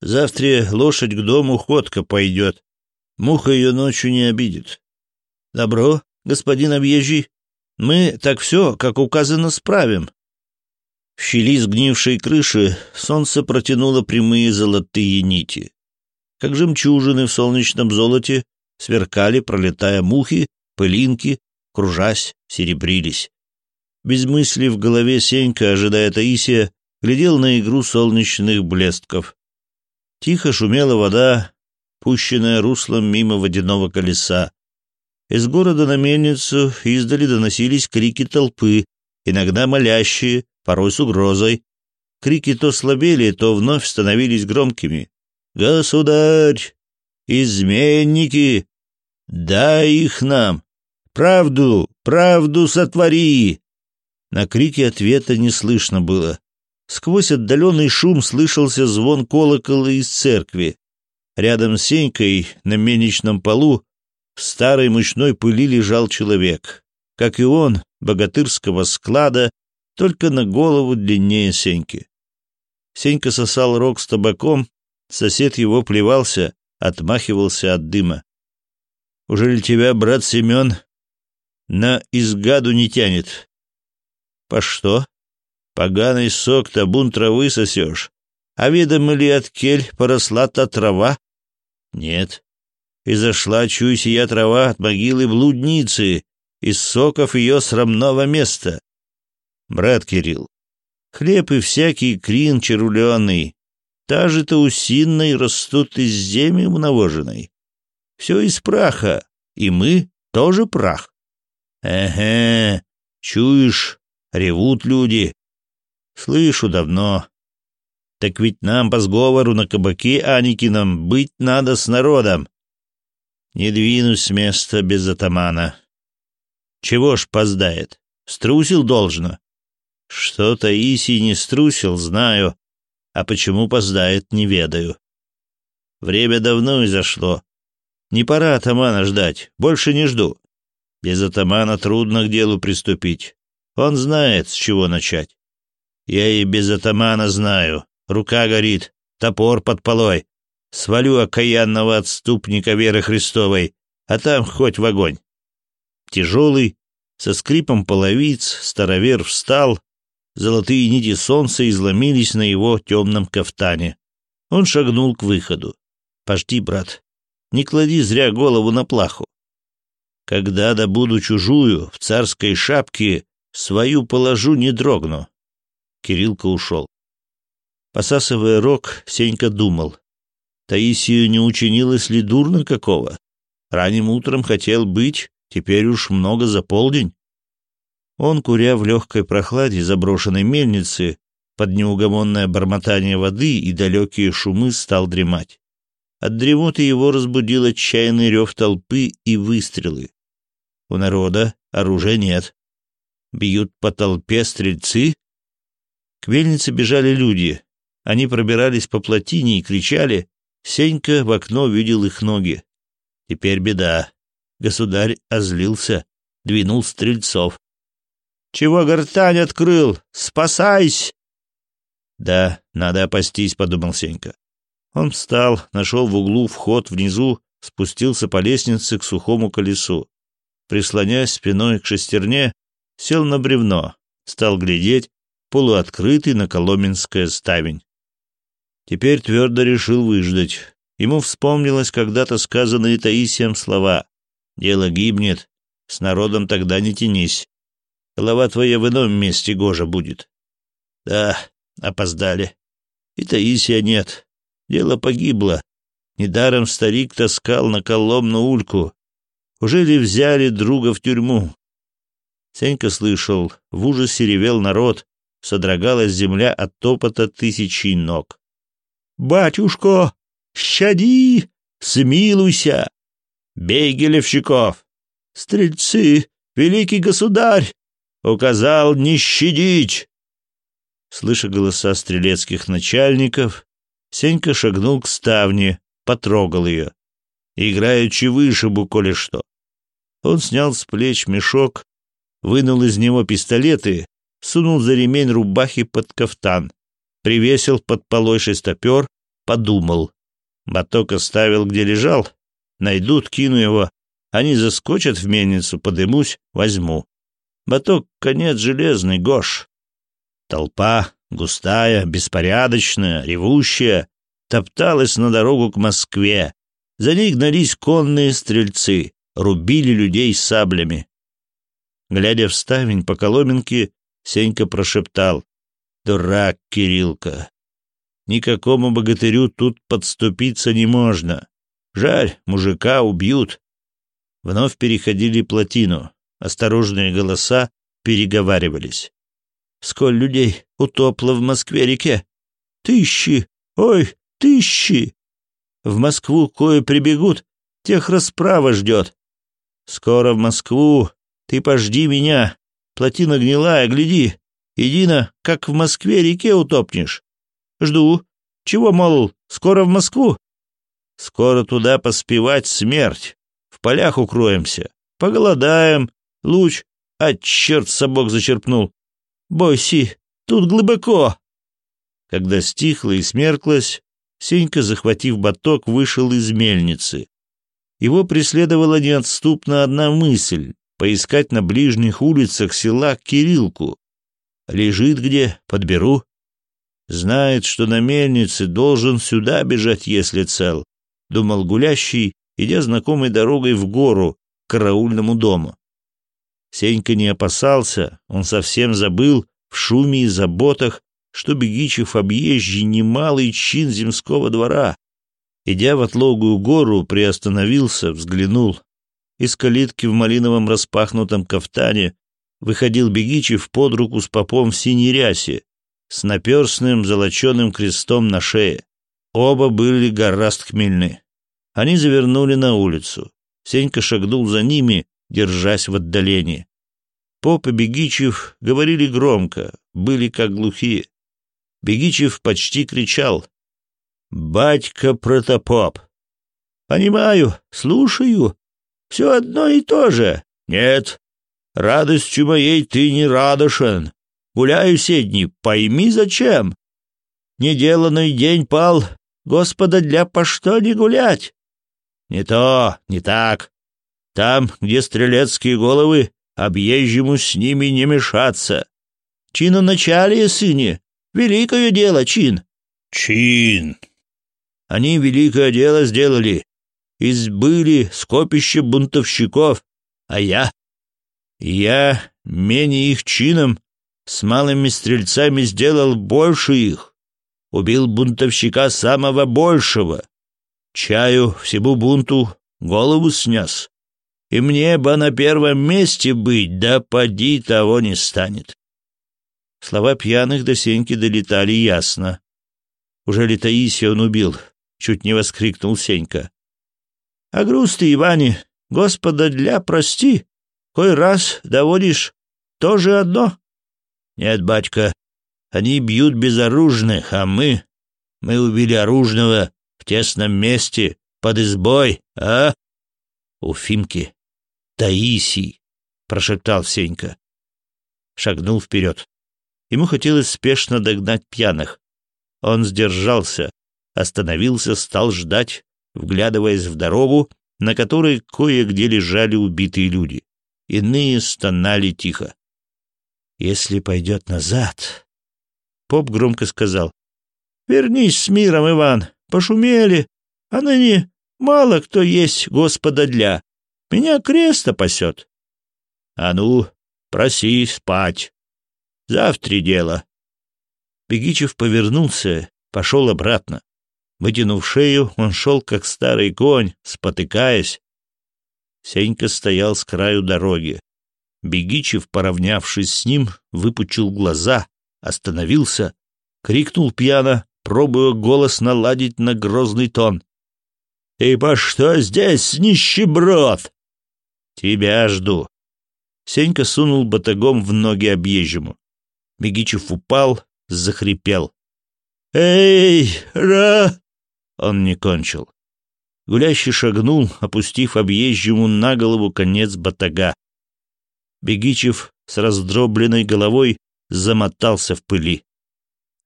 Завтра лошадь к дому ходка пойдет. Муха ее ночью не обидит. Добро, господин объезжий. Мы так все, как указано, справим. В щели сгнившей крыши солнце протянуло прямые золотые нити. Как жемчужины в солнечном золоте сверкали, пролетая мухи, пылинки, кружась, серебрились. Без мысли в голове Сенька, ожидая Таисия, глядел на игру солнечных блестков. Тихо шумела вода, пущенная руслом мимо водяного колеса. Из города на мельницу издали доносились крики толпы, иногда молящие, порой с угрозой. Крики то слабели, то вновь становились громкими. «Государь! Изменники! Дай их нам! Правду! Правду сотвори!» На крики ответа не слышно было. Сквозь отдаленный шум слышался звон колокола из церкви. Рядом с Сенькой на мельничном полу в старой мучной пыли лежал человек. Как и он, богатырского склада, только на голову длиннее Сеньки. Сенька сосал рог с табаком, сосед его плевался, отмахивался от дыма. «Уже ли тебя, брат Семен, на изгаду не тянет?» «По что? Поганый сок, табун травы сосешь. А ведомо ли от кель поросла та трава?» «Нет. И зашла, чуй, сия трава от могилы блудницы, из соков ее срамного места брат Кирилл. Хлеб и всякий крин червленый, та же-то усинной растут из земи множеной. Все из праха, и мы тоже прах. Эге, чуешь, ревут люди. Слышу давно. Так ведь нам по сговору на кабаке Аникином быть надо с народом. Не двинусь с места без атамана. Чего ж поздает? Струсил должно. Что-то Иси не струсил, знаю, а почему поздает, не ведаю. Время давно изошло. Не пора атамана ждать, больше не жду. Без атамана трудно к делу приступить. Он знает, с чего начать. Я и без атамана знаю. Рука горит, топор под полой. Свалю окаянного отступника веры Христовой, а там хоть в огонь. Тяжелый, со скрипом половиц, старовер встал, Золотые нити солнца изломились на его темном кафтане. Он шагнул к выходу. «Пожди, брат, не клади зря голову на плаху. Когда добуду чужую, в царской шапке, свою положу, не дрогну». Кириллка ушел. Посасывая рог, Сенька думал. Таисию не учинилось ли дурно какого? Ранним утром хотел быть, теперь уж много за полдень. Он, куря в легкой прохладе заброшенной мельницы, под неугомонное бормотание воды и далекие шумы стал дремать. От дремоты его разбудил отчаянный рев толпы и выстрелы. У народа оружия нет. Бьют по толпе стрельцы. К мельнице бежали люди. Они пробирались по плотине и кричали. Сенька в окно видел их ноги. Теперь беда. Государь озлился, двинул стрельцов. Чего гортань открыл? Спасайся!» «Да, надо опастись», — подумал Сенька. Он встал, нашел в углу вход внизу, спустился по лестнице к сухому колесу. Прислонясь спиной к шестерне, сел на бревно, стал глядеть полуоткрытый на Коломенское ставень. Теперь твердо решил выждать. Ему вспомнилось когда-то сказанные Таисием слова «Дело гибнет, с народом тогда не тянись». Голова твоя в ином месте гожа будет. Да, опоздали. И Таисия нет. Дело погибло. Недаром старик таскал на коломну ульку. Уже ли взяли друга в тюрьму? Сенька слышал, в ужасе ревел народ, содрогалась земля от топота тысячи ног. «Батюшко, щади, смилуйся! Бей гелевщиков! Стрельцы, великий государь, указал не щадить. Слыша голоса стрелецких начальников, Сенька шагнул к ставне, потрогал ее. Играючи вышибу, коли что. Он снял с плеч мешок, вынул из него пистолеты, сунул за ремень рубахи под кафтан, привесил под полой шестопер, подумал. Баток оставил, где лежал. Найдут, кину его. Они заскочат в мельницу, подымусь, возьму. Баток — конец железный, Гош. Толпа, густая, беспорядочная, ревущая, топталась на дорогу к Москве. За ней гнались конные стрельцы, рубили людей саблями. Глядя в ставень по Коломенке, Сенька прошептал. «Дурак, Кирилка! Никакому богатырю тут подступиться не можно. Жаль, мужика убьют». Вновь переходили плотину. Осторожные голоса переговаривались. «Сколь людей утопло в Москве-реке? Тыщи, Ой, тысячи! В Москву кое прибегут, тех расправа ждет. Скоро в Москву, ты пожди меня, плотина гнилая, гляди, едино, как в Москве-реке утопнешь. Жду. Чего, мол, скоро в Москву? Скоро туда поспевать смерть. В полях укроемся, поголодаем, Луч, а черт собак зачерпнул. Бойси, тут глубоко. Когда стихло и смерклось, Сенька, захватив боток, вышел из мельницы. Его преследовала неотступно одна мысль — поискать на ближних улицах села Кирилку. Лежит где, подберу. Знает, что на мельнице должен сюда бежать, если цел, — думал гулящий, идя знакомой дорогой в гору, к караульному дому. Сенька не опасался, он совсем забыл в шуме и заботах, что Бегичев объезжий немалый чин земского двора. Идя в отлогую гору, приостановился, взглянул. Из калитки в малиновом распахнутом кафтане выходил Бегичев под руку с попом в синей рясе, с наперстным золоченым крестом на шее. Оба были гораст хмельны. Они завернули на улицу. Сенька шагнул за ними, держась в отдалении. Поп и Бегичев говорили громко, были как глухие. Бегичев почти кричал. «Батька протопоп!» «Понимаю, слушаю. Все одно и то же. Нет, радостью моей ты не радошен. Гуляю все дни, пойми зачем. Неделанный день пал, Господа для по что не гулять?» «Не то, не так. Там, где стрелецкие головы, объезжему с ними не мешаться. Чину начале, сыне, великое дело, чин. Чин. Они великое дело сделали. Избыли скопище бунтовщиков, а я... Я, менее их чином, с малыми стрельцами сделал больше их. Убил бунтовщика самого большего. Чаю всему бунту голову снес и мне бы на первом месте быть, да поди того не станет. Слова пьяных до Сеньки долетали ясно. Уже ли Таисия он убил? Чуть не воскликнул Сенька. А груз ты, Иване, Господа для прости, кой раз доводишь то же одно. Нет, батька, они бьют безоружных, а мы... Мы убили оружного в тесном месте, под избой, а? У Фимки Таисий!» — прошептал Сенька. Шагнул вперед. Ему хотелось спешно догнать пьяных. Он сдержался, остановился, стал ждать, вглядываясь в дорогу, на которой кое-где лежали убитые люди. Иные стонали тихо. «Если пойдет назад...» Поп громко сказал. «Вернись с миром, Иван. Пошумели. А ныне мало кто есть Господа для. Меня крест пасет. А ну, проси спать. Завтра дело. Бегичев повернулся, пошел обратно. Вытянув шею, он шел, как старый конь, спотыкаясь. Сенька стоял с краю дороги. Бегичев, поравнявшись с ним, выпучил глаза, остановился, крикнул пьяно, пробуя голос наладить на грозный тон. «И по что здесь, нищеброд?» «Тебя жду!» Сенька сунул батагом в ноги объезжему. Мегичев упал, захрипел. «Эй, ра!» Он не кончил. Гулящий шагнул, опустив объезжему на голову конец батага. Бегичев с раздробленной головой замотался в пыли.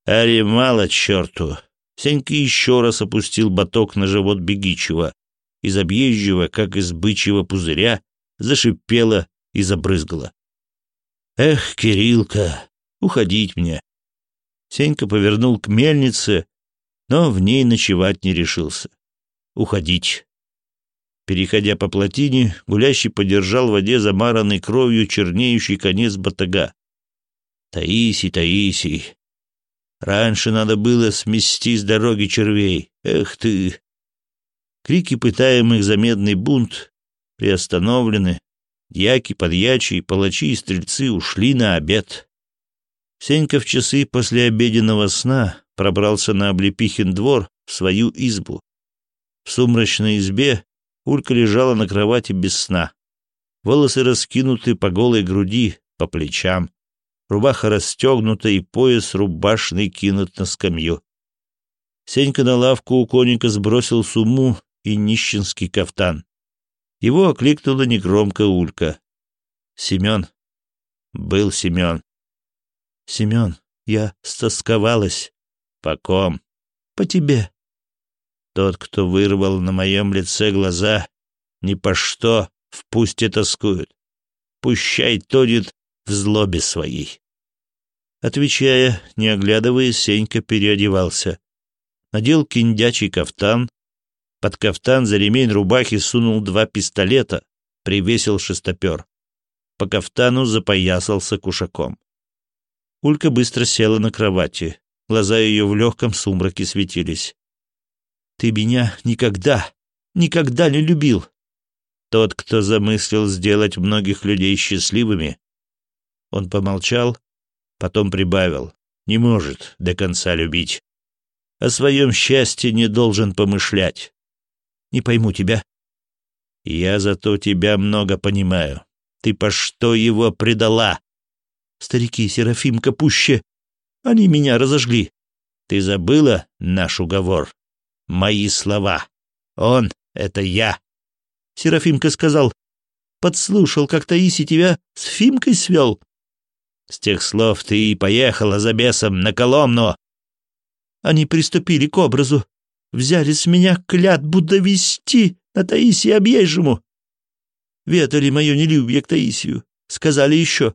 «Ари, мало черту!» Сенька еще раз опустил баток на живот Бегичева. Из объезжего, как из бычьего пузыря, зашипела и забрызгала. «Эх, Кириллка, уходить мне!» Сенька повернул к мельнице, но в ней ночевать не решился. «Уходить!» Переходя по плотине, гулящий подержал в воде замаранный кровью чернеющий конец батага. «Таисий, Таисий! Раньше надо было смести с дороги червей! Эх ты!» Крики пытаемых за медный бунт Остановлены дьяки, подьячие, палачи и стрельцы ушли на обед. Сенька в часы после обеденного сна пробрался на облепихин двор в свою избу. В сумрачной избе Улька лежала на кровати без сна. Волосы раскинуты по голой груди, по плечам. Рубаха расстегнута и пояс рубашный кинут на скамью. Сенька на лавку у коника сбросил сумму и нищенский кафтан. Его окликнула негромко Улька. «Семен!» «Был Семен!» «Семен, я стосковалась!» «По ком?» «По тебе!» Тот, кто вырвал на моем лице глаза, ни по что в пусте тоскует. Пущай тонет в злобе своей. Отвечая, не оглядываясь, Сенька переодевался. Надел киндячий кафтан, под кафтан за ремень рубахи сунул два пистолета, привесил шестопер. По кафтану запоясался кушаком. Улька быстро села на кровати. Глаза ее в легком сумраке светились. «Ты меня никогда, никогда не любил!» Тот, кто замыслил сделать многих людей счастливыми. Он помолчал, потом прибавил. «Не может до конца любить. О своем счастье не должен помышлять. Не пойму тебя». «Я зато тебя много понимаю. Ты по что его предала?» «Старики Серафимка пуще. Они меня разожгли. Ты забыла наш уговор? Мои слова. Он — это я». Серафимка сказал, подслушал, как Таиси тебя с Фимкой свел. С тех слов ты и поехала за бесом на Коломну. Они приступили к образу взяли с меня клят, клятву довести на Таисии объезжему. Ветали мое нелюбие к Таисию. Сказали еще.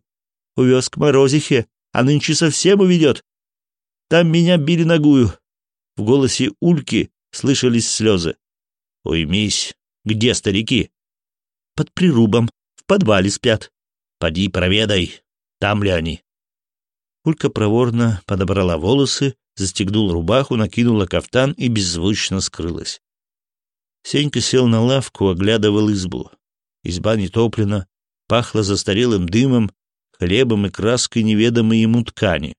Увез к Морозихе, а нынче совсем уведет. Там меня били ногую. В голосе Ульки слышались слезы. «Уймись! Где старики?» «Под прирубом. В подвале спят. Поди проведай, там ли они?» Улька проворно подобрала волосы застегнула рубаху, накинула кафтан и беззвучно скрылась. Сенька сел на лавку, оглядывал избу. Изба не топлена, пахла застарелым дымом, хлебом и краской неведомой ему ткани.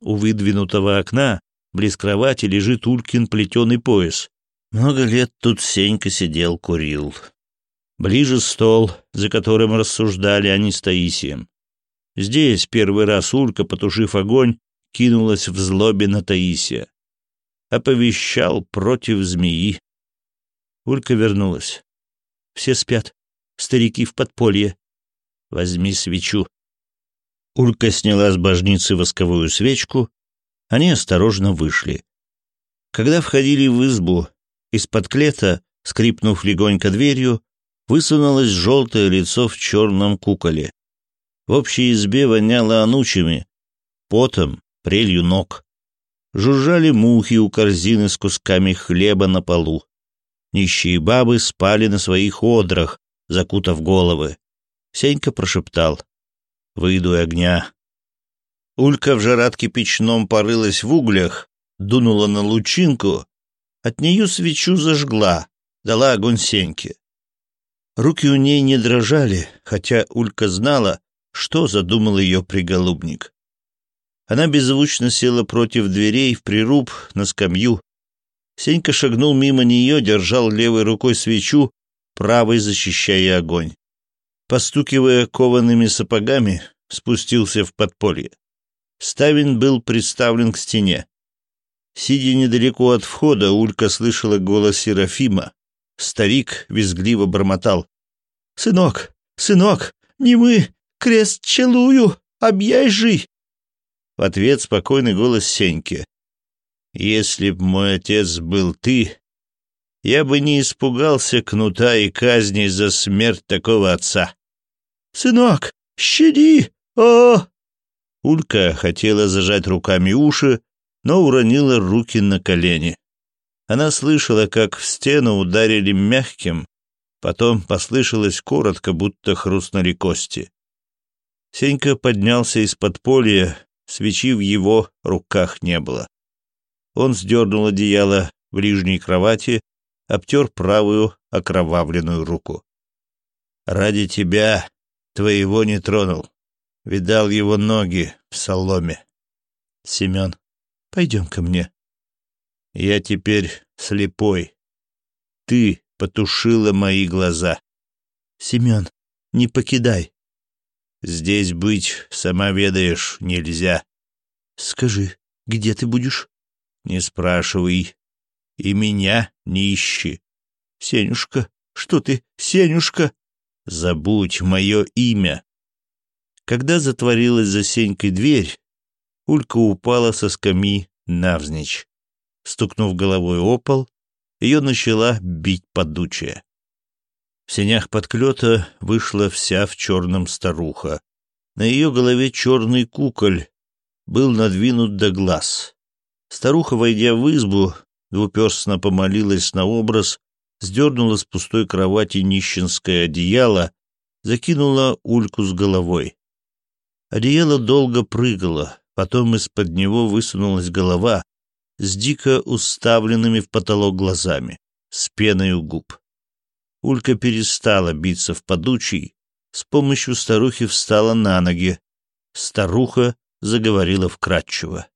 У выдвинутого окна, близ кровати, лежит Улькин плетеный пояс. Много лет тут Сенька сидел, курил. Ближе стол, за которым рассуждали они с Таисием. Здесь первый раз Улька, потушив огонь, кинулась в злобе на Таисия. Оповещал против змеи. Улька вернулась. Все спят. Старики в подполье. Возьми свечу. Улька сняла с божницы восковую свечку. Они осторожно вышли. Когда входили в избу, из-под клета, скрипнув легонько дверью, высунулось желтое лицо в черном куколе. В общей избе воняло анучами, потом, прелью ног. Жужжали мухи у корзины с кусками хлеба на полу. Нищие бабы спали на своих одрах, закутав головы. Сенька прошептал. «Выйду и огня». Улька в жаратке печном порылась в углях, дунула на лучинку, от нее свечу зажгла, дала огонь Сеньке. Руки у ней не дрожали, хотя Улька знала, что задумал ее приголубник. Она беззвучно села против дверей в прируб на скамью. Сенька шагнул мимо нее, держал левой рукой свечу, правой защищая огонь. Постукивая коваными сапогами, спустился в подполье. Ставин был приставлен к стене. Сидя недалеко от входа, Улька слышала голос Серафима. Старик визгливо бормотал. «Сынок, сынок, не мы, крест челую, объезжий!» Ответ спокойный голос Сеньки. «Если б мой отец был ты, я бы не испугался кнута и казни за смерть такого отца». «Сынок, щади! о Улька хотела зажать руками уши, но уронила руки на колени. Она слышала, как в стену ударили мягким, потом послышалось коротко, будто хрустнули кости. Сенька поднялся из-под подполья, Свечи в его руках не было. Он сдернул одеяло в ближней кровати, обтер правую окровавленную руку. «Ради тебя твоего не тронул. Видал его ноги в соломе». «Семен, пойдем ко мне». «Я теперь слепой. Ты потушила мои глаза». «Семен, не покидай. Здесь быть, сама ведаешь, нельзя. Скажи, где ты будешь? Не спрашивай. И меня не ищи. Сенюшка, что ты, Сенюшка? Забудь мое имя. Когда затворилась за Сенькой дверь, Улька упала со скамьи навзничь. Стукнув головой о пол, ее начала бить подучая. В сенях подклета вышла вся в черном старуха. На ее голове черный куколь был надвинут до глаз. Старуха, войдя в избу, двуперстно помолилась на образ, сдернула с пустой кровати нищенское одеяло, закинула ульку с головой. Одеяло долго прыгало, потом из-под него высунулась голова с дико уставленными в потолок глазами, с пеной у губ. Улька перестала биться в подучий, с помощью старухи встала на ноги. Старуха заговорила вкратчиво.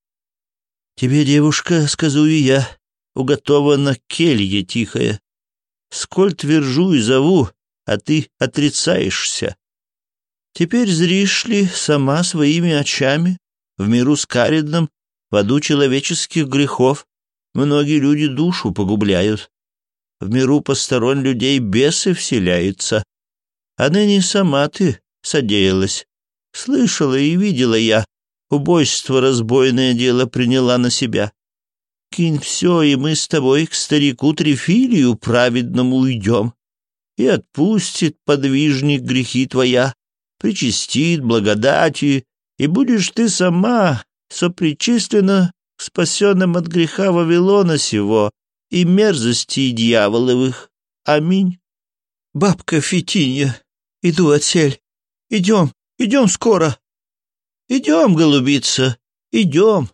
«Тебе, девушка, — скажу и я, — уготована келье тихая. Сколь твержу и зову, а ты отрицаешься. Теперь зришь ли сама своими очами в миру скаредном, в аду человеческих грехов, многие люди душу погубляют, в миру посторон людей бесы вселяются. А ныне сама ты содеялась. Слышала и видела я. Убойство разбойное дело приняла на себя. Кинь все, и мы с тобой к старику Трифилию праведному уйдем. И отпустит подвижник грехи твоя, причастит благодати, и будешь ты сама сопричислена спасенным от греха Вавилона сего, и мерзостей дьяволовых. Аминь. Бабка Фитинья, иду отсель. Идем, идем скоро. Идем, голубица, идем.